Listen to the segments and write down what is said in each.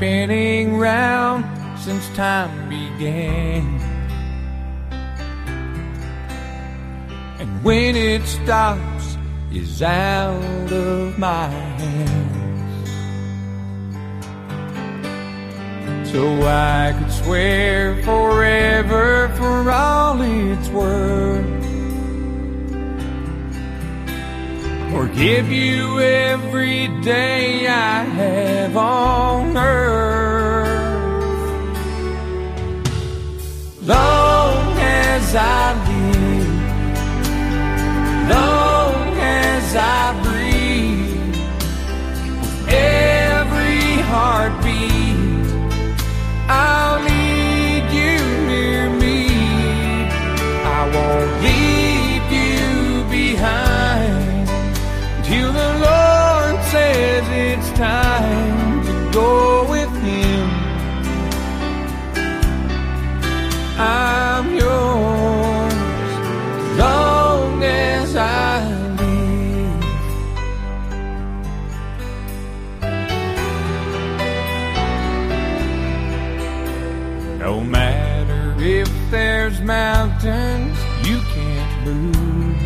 spinning round since time began. And when it stops, is out of my hands. So I could swear forever for all it's worth. Give you every day I have. on No matter if there's mountains you can't move,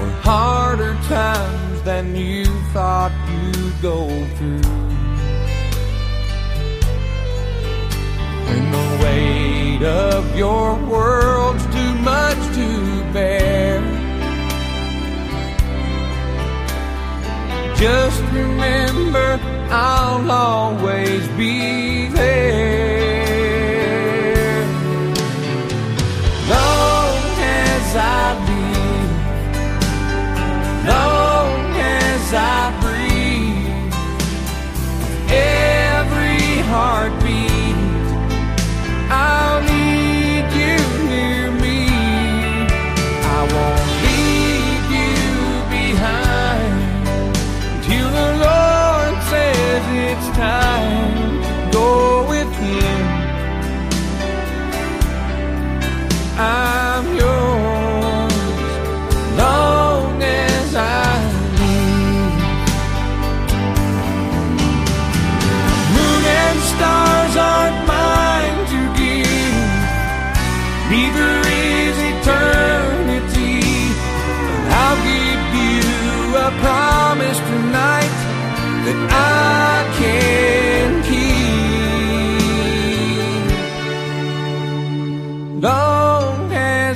or harder times than you thought you'd go through. When the weight of your world's just remember I'll always be there. I'm yours long as I live. Moon and stars aren't mine to give, neither is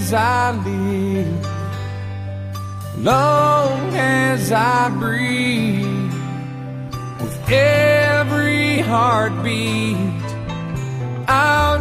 as I live, long as I breathe, with every heartbeat, I'll